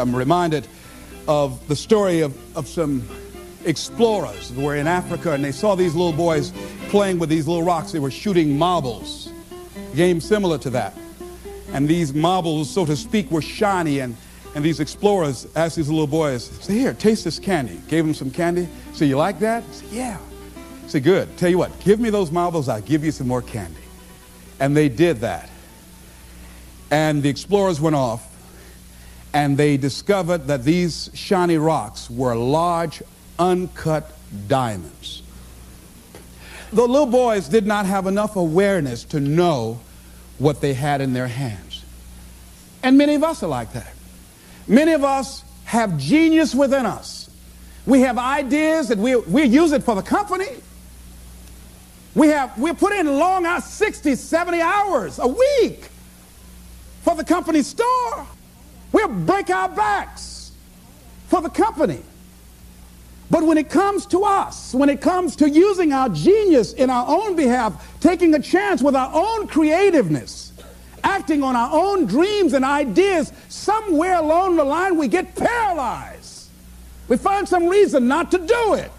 I'm reminded of the story of, of some explorers who were in Africa and they saw these little boys playing with these little rocks. They were shooting marbles, game similar to that. And these marbles, so to speak, were shiny. And, and these explorers asked these little boys, say, here, taste this candy. Gave them some candy. So you like that? Say, yeah. Say, good. Tell you what, give me those marbles, I'll give you some more candy. And they did that. And the explorers went off and they discovered that these shiny rocks were large, uncut diamonds. The little boys did not have enough awareness to know what they had in their hands. And many of us are like that. Many of us have genius within us. We have ideas that we, we use it for the company. We have, we put in long hours, 60, 70 hours a week for the company store. We'll break our backs for the company. But when it comes to us, when it comes to using our genius in our own behalf, taking a chance with our own creativeness, acting on our own dreams and ideas, somewhere along the line we get paralyzed. We find some reason not to do it.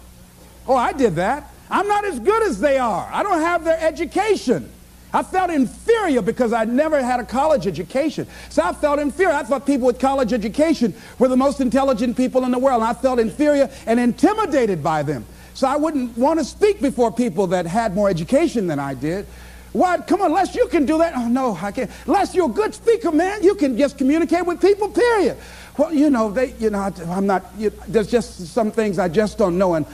Oh, I did that. I'm not as good as they are. I don't have their education. I felt inferior because I never had a college education. So I felt inferior. I thought people with college education were the most intelligent people in the world. And I felt inferior and intimidated by them. So I wouldn't want to speak before people that had more education than I did. What? Come on, Les, you can do that. Oh, no, I can't. Les, you're a good speaker, man. You can just communicate with people, period. Well, you know, they, you know, I'm not, you, there's just some things I just don't know. And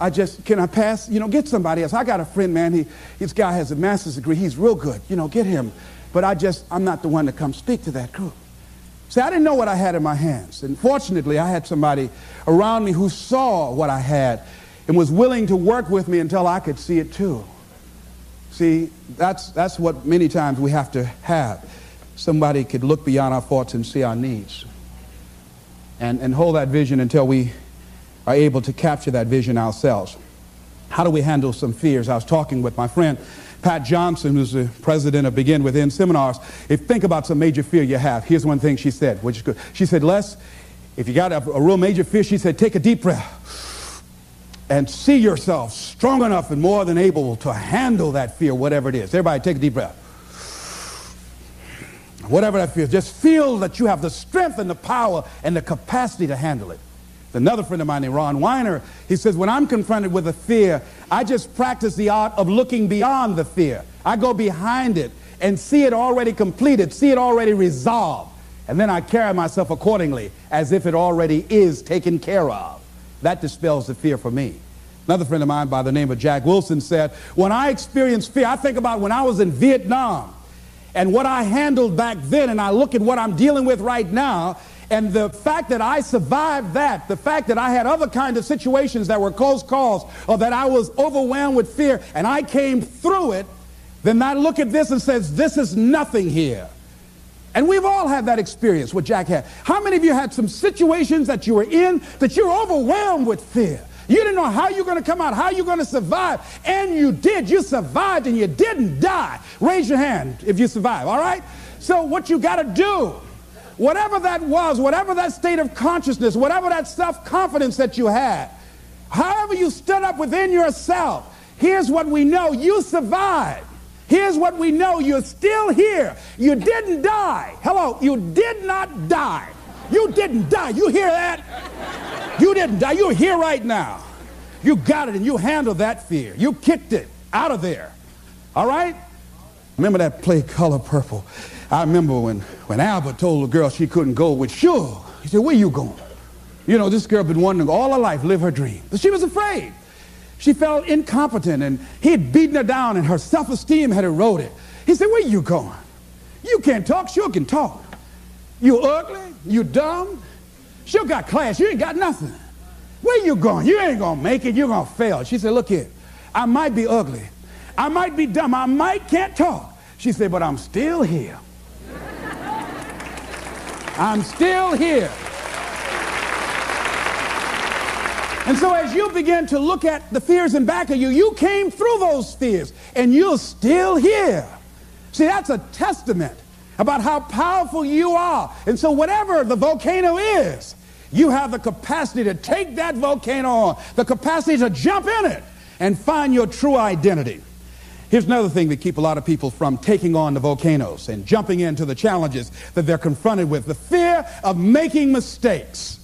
I just, can I pass? You know, get somebody else. I got a friend, man. He, this guy has a master's degree. He's real good. You know, get him. But I just, I'm not the one to come speak to that group. See, I didn't know what I had in my hands. And fortunately, I had somebody around me who saw what I had and was willing to work with me until I could see it too. See, that's, that's what many times we have to have. Somebody could look beyond our faults and see our needs. And, and hold that vision until we are able to capture that vision ourselves. How do we handle some fears? I was talking with my friend Pat Johnson, who's the president of Begin Within Seminars. If think about some major fear you have, here's one thing she said, which is good. She said, Les, if you got a, a real major fear, she said, take a deep breath and see yourself strong enough and more than able to handle that fear, whatever it is. Everybody take a deep breath. Whatever that fear, just feel that you have the strength and the power and the capacity to handle it. Another friend of mine named Ron Weiner, he says, when I'm confronted with a fear, I just practice the art of looking beyond the fear. I go behind it and see it already completed, see it already resolved. And then I carry myself accordingly as if it already is taken care of. That dispels the fear for me. Another friend of mine by the name of Jack Wilson said, when I experience fear, I think about when I was in Vietnam and what I handled back then, and I look at what I'm dealing with right now, and the fact that I survived that, the fact that I had other kinds of situations that were close calls or that I was overwhelmed with fear and I came through it, then I look at this and says, this is nothing here. And we've all had that experience, what Jack had. How many of you had some situations that you were in that you were overwhelmed with fear? You didn't know how you're going to come out, how you're going to survive, and you did. You survived and you didn't die. Raise your hand if you survive, all right? So what you got to do whatever that was, whatever that state of consciousness, whatever that self-confidence that you had, however you stood up within yourself, here's what we know, you survived. Here's what we know, you're still here. You didn't die. Hello, you did not die. You didn't die. You hear that? You didn't die. You're here right now. You got it and you handled that fear. You kicked it out of there. All right? Remember that play Color Purple? I remember when, when Albert told the girl she couldn't go with Shug. He said, where you going? You know, this girl been wanting all her life live her dream. But she was afraid. She felt incompetent and he had beaten her down and her self-esteem had eroded. He said, where you going? You can't talk, Shug can talk. You ugly, you dumb. Shug got class, you ain't got nothing. Where you going? You ain't gonna make it, you're gonna fail. She said, look here, I might be ugly. I might be dumb. I might can't talk. She said, but I'm still here. I'm still here. And so as you begin to look at the fears in back of you, you came through those fears and you're still here. See, that's a testament about how powerful you are. And so, whatever the volcano is, you have the capacity to take that volcano on, the capacity to jump in it and find your true identity. Here's another thing that keep a lot of people from taking on the volcanoes and jumping into the challenges that they're confronted with. The fear of making mistakes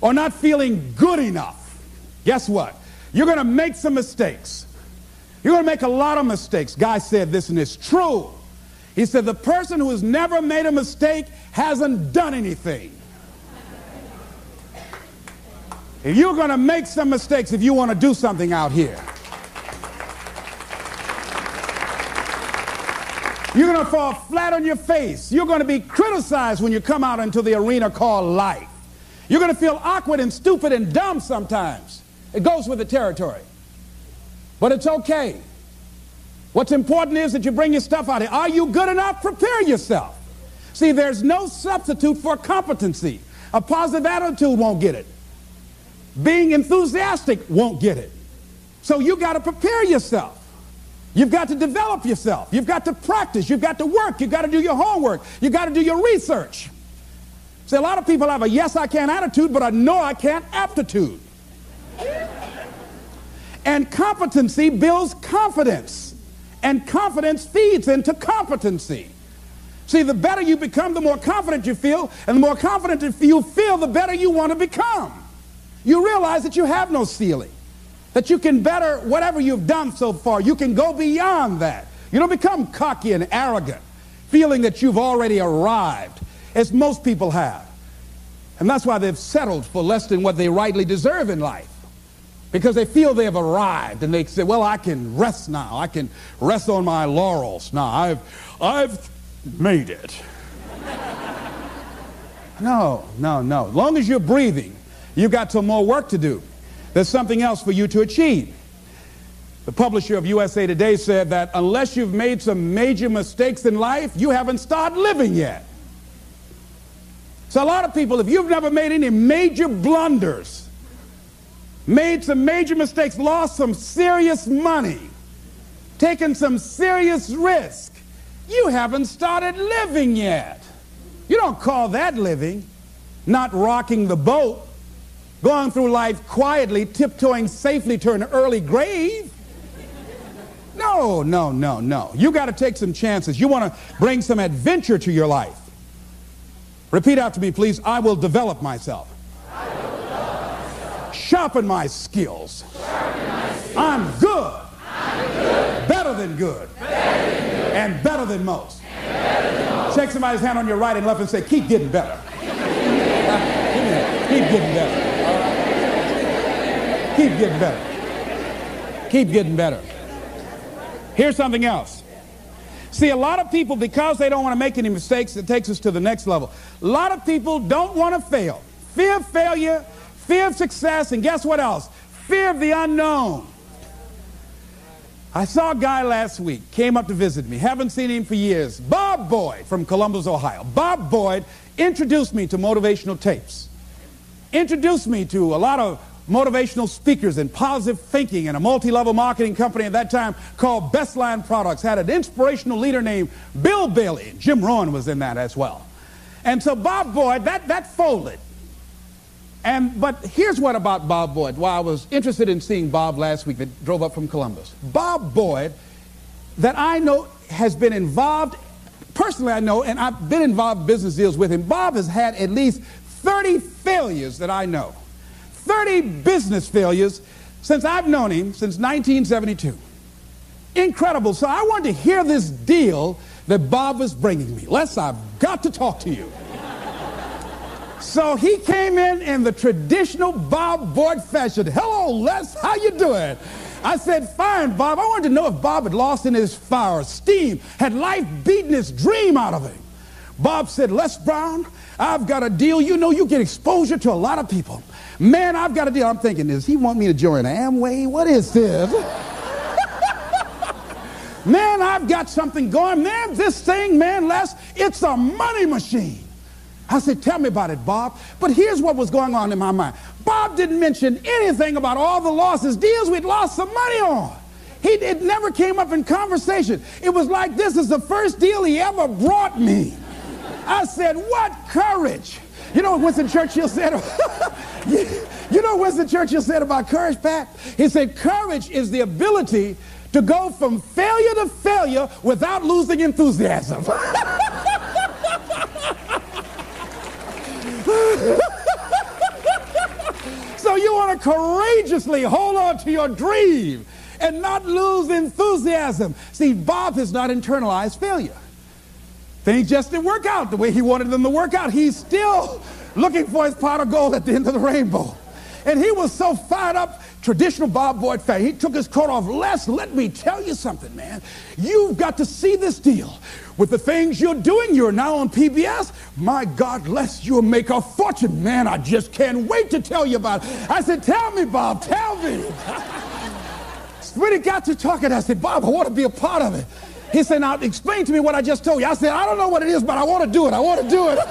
or not feeling good enough. Guess what? You're going to make some mistakes. You're going to make a lot of mistakes. Guy said this and it's true. He said, the person who has never made a mistake hasn't done anything. If you're going to make some mistakes if you want to do something out here, you're going to fall flat on your face. You're going to be criticized when you come out into the arena called life. You're going to feel awkward and stupid and dumb sometimes. It goes with the territory. But it's okay. What's important is that you bring your stuff out here. Are you good enough? Prepare yourself. See, there's no substitute for competency. A positive attitude won't get it. Being enthusiastic won't get it. So you got to prepare yourself. You've got to develop yourself. You've got to practice. You've got to work. You've got to do your homework. You've got to do your research. See, a lot of people have a yes, I can attitude, but a no, I can't aptitude. And competency builds confidence. And confidence feeds into competency. See, the better you become, the more confident you feel. And the more confident you feel, the better you want to become you realize that you have no ceiling, that you can better whatever you've done so far. You can go beyond that. You don't become cocky and arrogant, feeling that you've already arrived, as most people have. And that's why they've settled for less than what they rightly deserve in life. Because they feel they have arrived and they say, well, I can rest now. I can rest on my laurels now. I've, I've made it. no, no, no. As long as you're breathing, You've got some more work to do. There's something else for you to achieve. The publisher of USA Today said that unless you've made some major mistakes in life, you haven't started living yet. So a lot of people, if you've never made any major blunders, made some major mistakes, lost some serious money, taken some serious risk, you haven't started living yet. You don't call that living, not rocking the boat going through life quietly, tiptoeing safely to an early grave. No, no, no, no. You got to take some chances. You want to bring some adventure to your life. Repeat after me, please. I will develop myself. Sharpen my skills. I'm, good. Better than good. And better than most. Shake somebody's hand on your right and left and say, keep getting better. keep getting better. Keep getting better. Keep getting better. Here's something else. See, a lot of people, because they don't want to make any mistakes, it takes us to the next level. A lot of people don't want to fail. Fear of failure, fear of success, and guess what else? Fear of the unknown. I saw a guy last week, came up to visit me, haven't seen him for years. Bob Boyd from Columbus, Ohio. Bob Boyd introduced me to motivational tapes, introduced me to a lot of motivational speakers and positive thinking and a multi-level marketing company at that time called Bestline Products had an inspirational leader named Bill Bailey. Jim Rohn was in that as well. And so Bob Boyd, that, that folded. And, but here's what about Bob Boyd. Why I was interested in seeing Bob last week that drove up from Columbus. Bob Boyd, that I know has been involved, personally I know, and I've been involved in business deals with him. Bob has had at least 30 failures that I know. 30 business failures since I've known him since 1972. Incredible. So I wanted to hear this deal that Bob was bringing me. Les, I've got to talk to you. so he came in in the traditional Bob Boyd fashion. Hello, Les, how you doing? I said, fine, Bob. I wanted to know if Bob had lost in his fire, steam, had life beaten his dream out of him. Bob said, Les Brown, I've got a deal. You know, you get exposure to a lot of people. Man, I've got a deal. I'm thinking, does he want me to join Amway? What is this? man, I've got something going. Man, this thing, man, Les, it's a money machine. I said, tell me about it, Bob. But here's what was going on in my mind. Bob didn't mention anything about all the losses, deals we'd lost some money on. He, it never came up in conversation. It was like this is the first deal he ever brought me. I said, what courage. You know what Winston Churchill said? you know what Winston Churchill said about courage, Pat? He said, courage is the ability to go from failure to failure without losing enthusiasm. so you want to courageously hold on to your dream and not lose enthusiasm. See, Bob has not internalized failure. Things just didn't work out the way he wanted them to work out. He's still looking for his pot of gold at the end of the rainbow. And he was so fired up, traditional Bob Boyd fan. He took his coat off. Les, let me tell you something, man. You've got to see this deal. With the things you're doing, you're now on PBS. My God, Les, you'll make a fortune. Man, I just can't wait to tell you about it. I said, tell me, Bob, tell me. when he got to talking, I said, Bob, I want to be a part of it. He said, now explain to me what I just told you. I said, I don't know what it is, but I want to do it. I want to do it.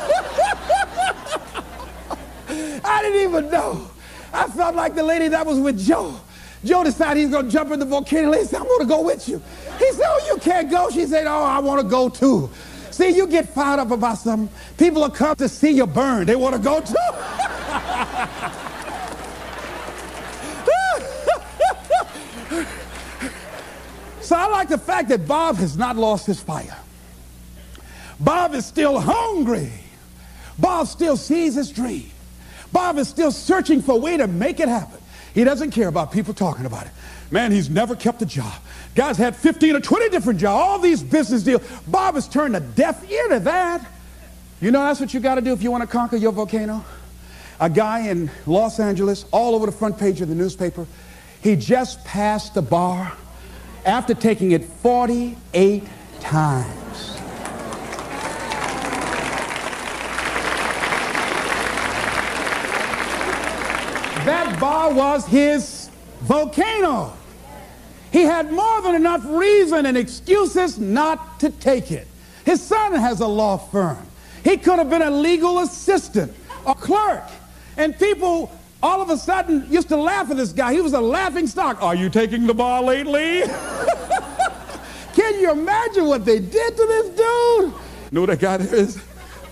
I didn't even know. I felt like the lady that was with Joe. Joe decided he's going to jump in the volcano. He said, I'm going to go with you. He said, oh, you can't go. She said, oh, I want to go too. See, you get fired up about something. People will come to see you burn. They want to go too. So I like the fact that Bob has not lost his fire. Bob is still hungry. Bob still sees his dream. Bob is still searching for a way to make it happen. He doesn't care about people talking about it. Man, he's never kept a job. Guy's had 15 or 20 different jobs, all these business deals. Bob has turned a deaf ear to that. You know that's what you got to do if you want to conquer your volcano? A guy in Los Angeles, all over the front page of the newspaper, he just passed the bar after taking it 48 times. That bar was his volcano. He had more than enough reason and excuses not to take it. His son has a law firm. He could have been a legal assistant, a clerk. And people all of a sudden used to laugh at this guy. He was a laughing stock. Are you taking the bar lately? Can you imagine what they did to this dude? Know what that guy is?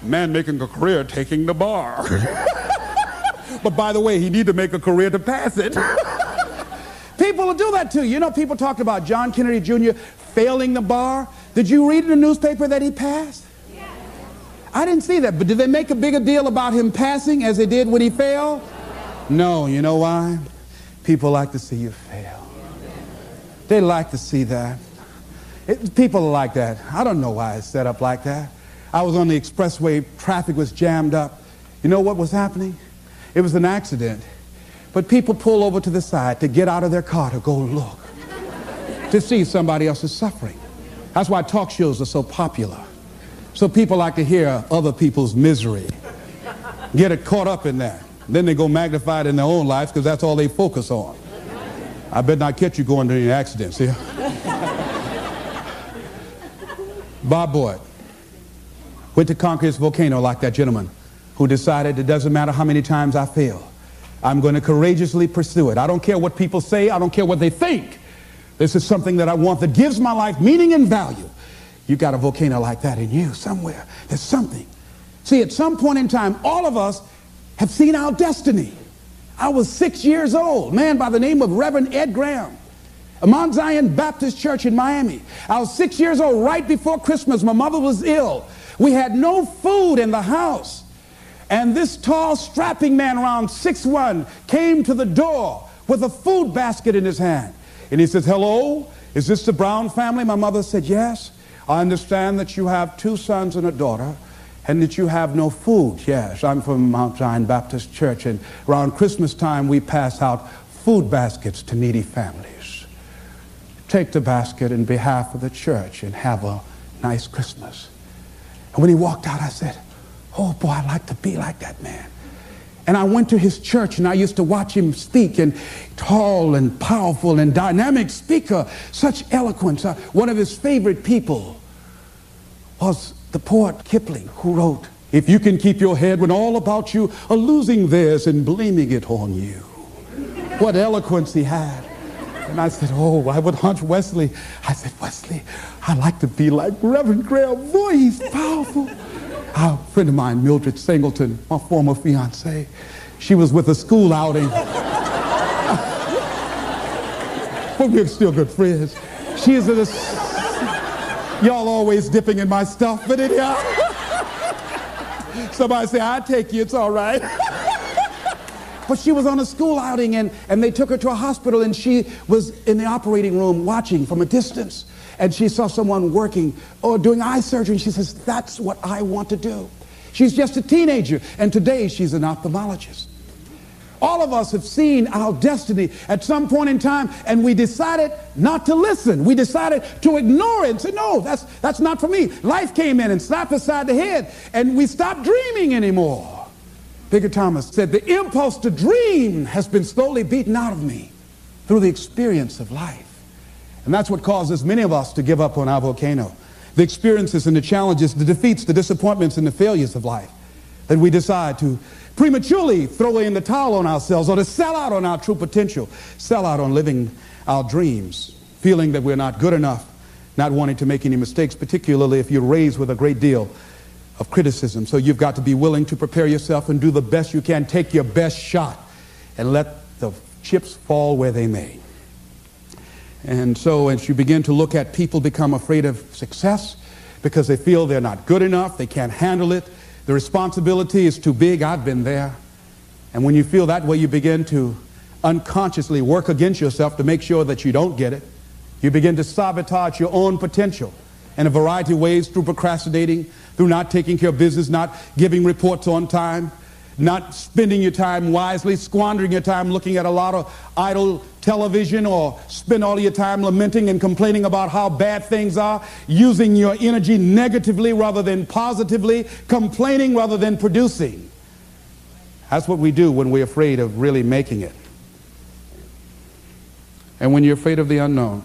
Man making a career taking the bar. but by the way, he need to make a career to pass it. people will do that too. You know, people talked about John Kennedy Jr. failing the bar. Did you read in the newspaper that he passed? I didn't see that, but did they make a bigger deal about him passing as they did when he failed? No, you know why? People like to see you fail. They like to see that. It, people are like that. I don't know why it's set up like that. I was on the expressway, traffic was jammed up. You know what was happening? It was an accident. But people pull over to the side to get out of their car to go look, to see somebody else's suffering. That's why talk shows are so popular. So people like to hear other people's misery, get it caught up in that. Then they go magnify it in their own lives because that's all they focus on. I bet not catch you going to any accidents here. Bob Boyd went to conquer his volcano like that gentleman who decided it doesn't matter how many times I fail. I'm going to courageously pursue it. I don't care what people say. I don't care what they think. This is something that I want that gives my life meaning and value. You got a volcano like that in you somewhere. There's something. See, at some point in time, all of us have seen our destiny. I was six years old, man by the name of Reverend Ed Graham, A Mount Zion Baptist Church in Miami. I was six years old right before Christmas. My mother was ill. We had no food in the house. And this tall, strapping man around six one came to the door with a food basket in his hand. And he says, hello, is this the Brown family? My mother said, yes. I understand that you have two sons and a daughter and that you have no food. Yes, I'm from Mount Zion Baptist Church, and around Christmas time we pass out food baskets to needy families. Take the basket in behalf of the church and have a nice Christmas. And when he walked out, I said, Oh boy, I'd like to be like that man. And I went to his church and I used to watch him speak and tall and powerful and dynamic speaker, such eloquence. Uh, one of his favorite people was the poet Kipling who wrote, if you can keep your head when all about you are losing theirs and blaming it on you. What eloquence he had. And I said, oh, I would hunch Wesley. I said, Wesley, I'd like to be like Reverend Graham Boy, he's powerful. A friend of mine, Mildred Singleton, my former fiance, she was with a school outing. but we're still good friends. She is a, y'all always dipping in my stuff, but anyhow. Somebody say, I take you, it's all right. But she was on a school outing and, and they took her to a hospital and she was in the operating room watching from a distance. And she saw someone working or doing eye surgery. And she says, That's what I want to do. She's just a teenager. And today she's an ophthalmologist. All of us have seen our destiny at some point in time, and we decided not to listen. We decided to ignore it and say, no, that's, that's not for me. Life came in and slapped us side the head, and we stopped dreaming anymore. Bigger Thomas said, The impulse to dream has been slowly beaten out of me through the experience of life. And that's what causes many of us to give up on our volcano. The experiences and the challenges, the defeats, the disappointments, and the failures of life. That we decide to prematurely throw in the towel on ourselves or to sell out on our true potential, sell out on living our dreams, feeling that we're not good enough, not wanting to make any mistakes, particularly if you're raised with a great deal of criticism. So you've got to be willing to prepare yourself and do the best you can. Take your best shot and let the chips fall where they may. And so as you begin to look at people become afraid of success because they feel they're not good enough, they can't handle it, the responsibility is too big. I've been there. And when you feel that way, you begin to unconsciously work against yourself to make sure that you don't get it. You begin to sabotage your own potential in a variety of ways through procrastinating, through not taking care of business, not giving reports on time, not spending your time wisely, squandering your time looking at a lot of idle television or spend all your time lamenting and complaining about how bad things are, using your energy negatively rather than positively, complaining rather than producing. That's what we do when we're afraid of really making it. And when you're afraid of the unknown,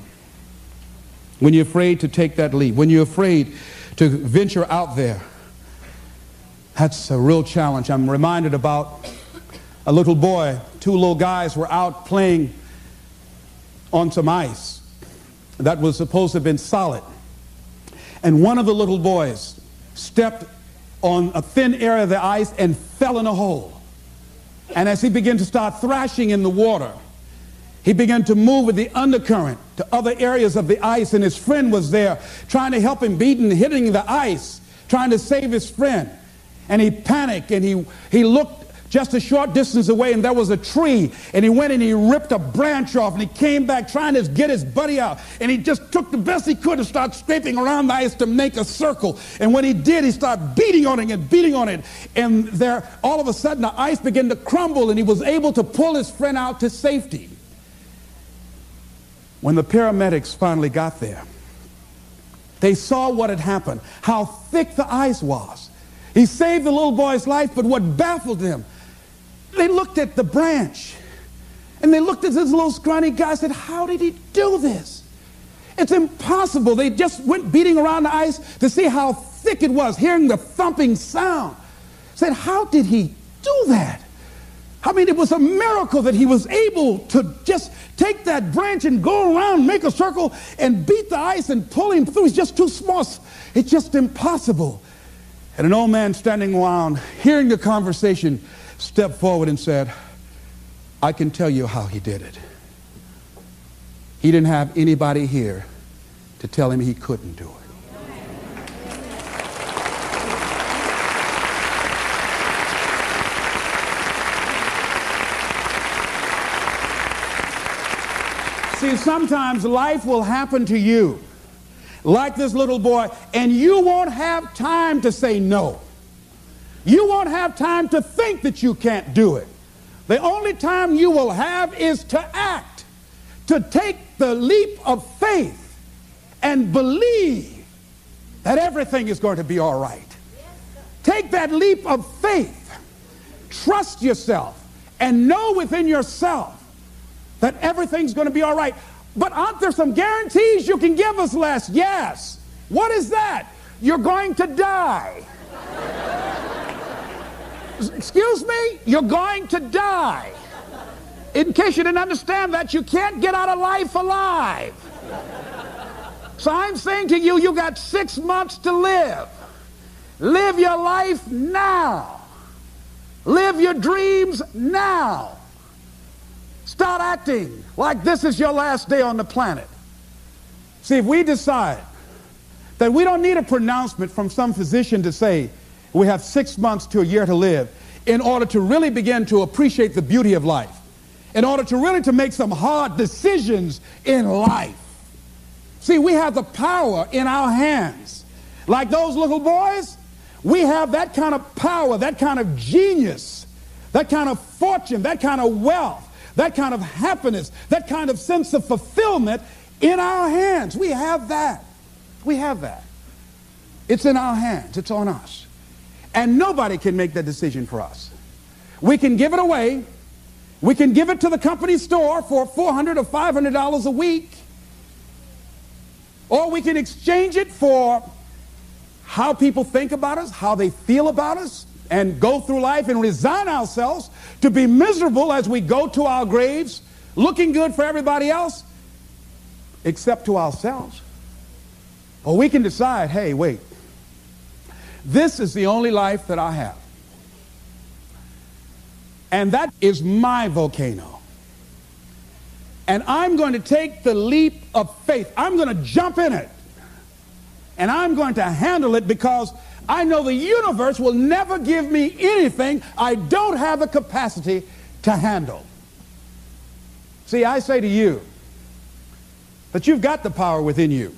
when you're afraid to take that leap, when you're afraid to venture out there. That's a real challenge. I'm reminded about a little boy, two little guys were out playing on some ice that was supposed to have been solid. And one of the little boys stepped on a thin area of the ice and fell in a hole. And as he began to start thrashing in the water, he began to move with the undercurrent to other areas of the ice, and his friend was there trying to help him, beating, hitting the ice, trying to save his friend. And he panicked and he, he looked just a short distance away, and there was a tree. And he went and he ripped a branch off, and he came back trying to get his buddy out. And he just took the best he could and started scraping around the ice to make a circle. And when he did, he started beating on it and beating on it. And there, all of a sudden, the ice began to crumble, and he was able to pull his friend out to safety. When the paramedics finally got there, they saw what had happened, how thick the ice was. He saved the little boy's life, but what baffled them, they looked at the branch and they looked at this little scrawny guy and said, How did he do this? It's impossible. They just went beating around the ice to see how thick it was, hearing the thumping sound. Said, How did he do that? I mean, it was a miracle that he was able to just take that branch and go around, make a circle, and beat the ice and pull him through. He's just too small. It's just impossible. And an old man standing around, hearing the conversation, stepped forward and said, I can tell you how he did it. He didn't have anybody here to tell him he couldn't do it. See, sometimes life will happen to you like this little boy, and you won't have time to say no. You won't have time to think that you can't do it. The only time you will have is to act, to take the leap of faith and believe that everything is going to be all right. Take that leap of faith, trust yourself, and know within yourself that everything's going to be all right. But aren't there some guarantees you can give us, Les? Yes. What is that? You're going to die. Excuse me? You're going to die. in case you didn't understand that, you can't get out of life alive. So I'm saying to you, you got six months to live. Live your life now. Live your dreams now. Start acting like this is your last day on the planet. See, if we decide that we don't need a pronouncement from some physician to say we have six months to a year to live in order to really begin to appreciate the beauty of life, in order to really to make some hard decisions in life. See, we have the power in our hands. Like those little boys, we have that kind of power, that kind of genius, that kind of fortune, that kind of wealth, that kind of happiness, that kind of sense of fulfillment in our hands. We have that. We have that. It's in our hands. It's on us. And nobody can make that decision for us. We can give it away. We can give it to the company store for $400 or $500 a week. Or we can exchange it for how people think about us, how they feel about us, and go through life and resign ourselves to be miserable as we go to our graves, looking good for everybody else, except to ourselves. Or we can decide, hey, wait, this is the only life that I have. And that is my volcano. And I'm going to take the leap of faith. I'm going to jump in it and I'm going to handle it because I know the universe will never give me anything I don't have the capacity to handle. See, I say to you that you've got the power within you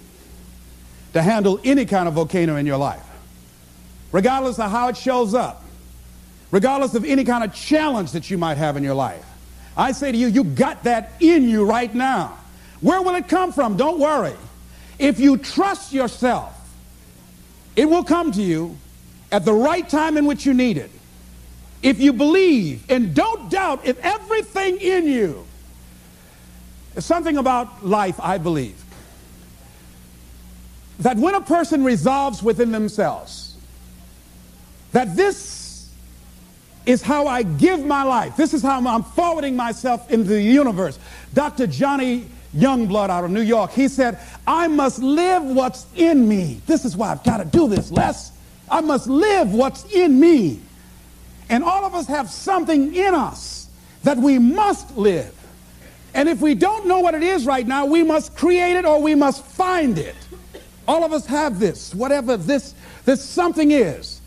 to handle any kind of volcano in your life, regardless of how it shows up, regardless of any kind of challenge that you might have in your life. I say to you, you've got that in you right now. Where will it come from? Don't worry. If you trust yourself, it will come to you at the right time in which you need it. If you believe and don't doubt if everything in you is something about life, I believe. That when a person resolves within themselves that this is how I give my life, this is how I'm forwarding myself into the universe. Dr. Johnny Youngblood out of New York. He said, I must live what's in me. This is why I've got to do this, Les. I must live what's in me. And all of us have something in us that we must live. And if we don't know what it is right now, we must create it or we must find it. All of us have this, whatever this, this something is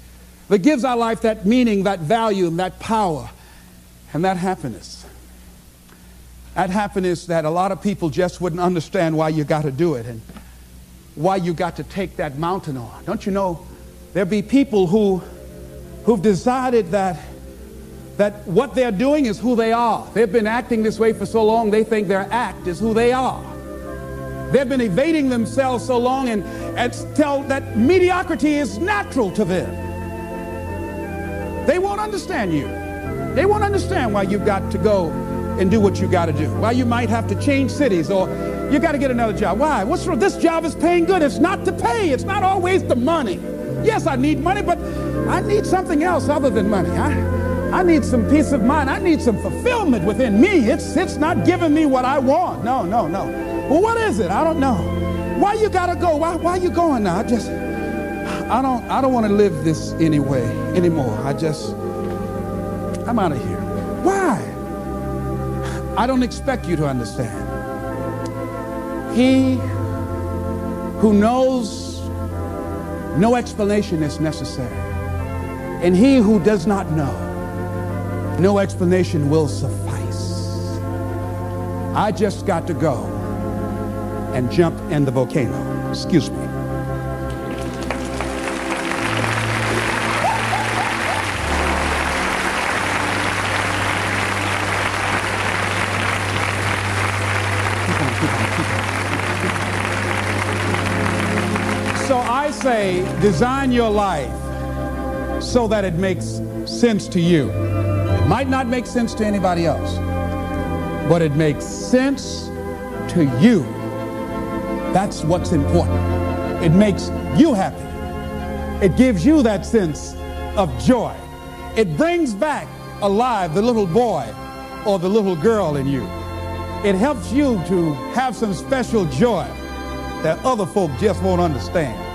that gives our life that meaning, that value, and that power, and that happiness. That happiness that a lot of people just wouldn't understand why you got to do it and why you got to take that mountain on. Don't you know there be people who who've decided that that what they're doing is who they are. They've been acting this way for so long they think their act is who they are. They've been evading themselves so long and, and tell that mediocrity is natural to them. They won't understand you. They won't understand why you've got to go and do what you got to do. Why you might have to change cities or you got to get another job. Why? What's wrong? This job is paying good. It's not to pay. It's not always the money. Yes, I need money, but I need something else other than money. I, I need some peace of mind. I need some fulfillment within me. It's, it's not giving me what I want. No, no, no. Well, what is it? I don't know. Why you got to go? Why, why you going now? I just, I don't, I don't want to live this anyway, anymore. I just, I'm out of here. I don't expect you to understand. He who knows no explanation is necessary, and he who does not know, no explanation will suffice. I just got to go and jump in the volcano. Excuse me. Design your life so that it makes sense to you. It might not make sense to anybody else, but it makes sense to you. That's what's important. It makes you happy. It gives you that sense of joy. It brings back alive the little boy or the little girl in you. It helps you to have some special joy that other folk just won't understand.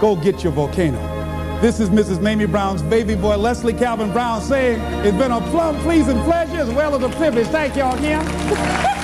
Go get your volcano. This is Mrs. Mamie Brown's baby boy, Leslie Calvin Brown, saying it's been a plum pleasing pleasure as well as a privilege. Thank y'all again.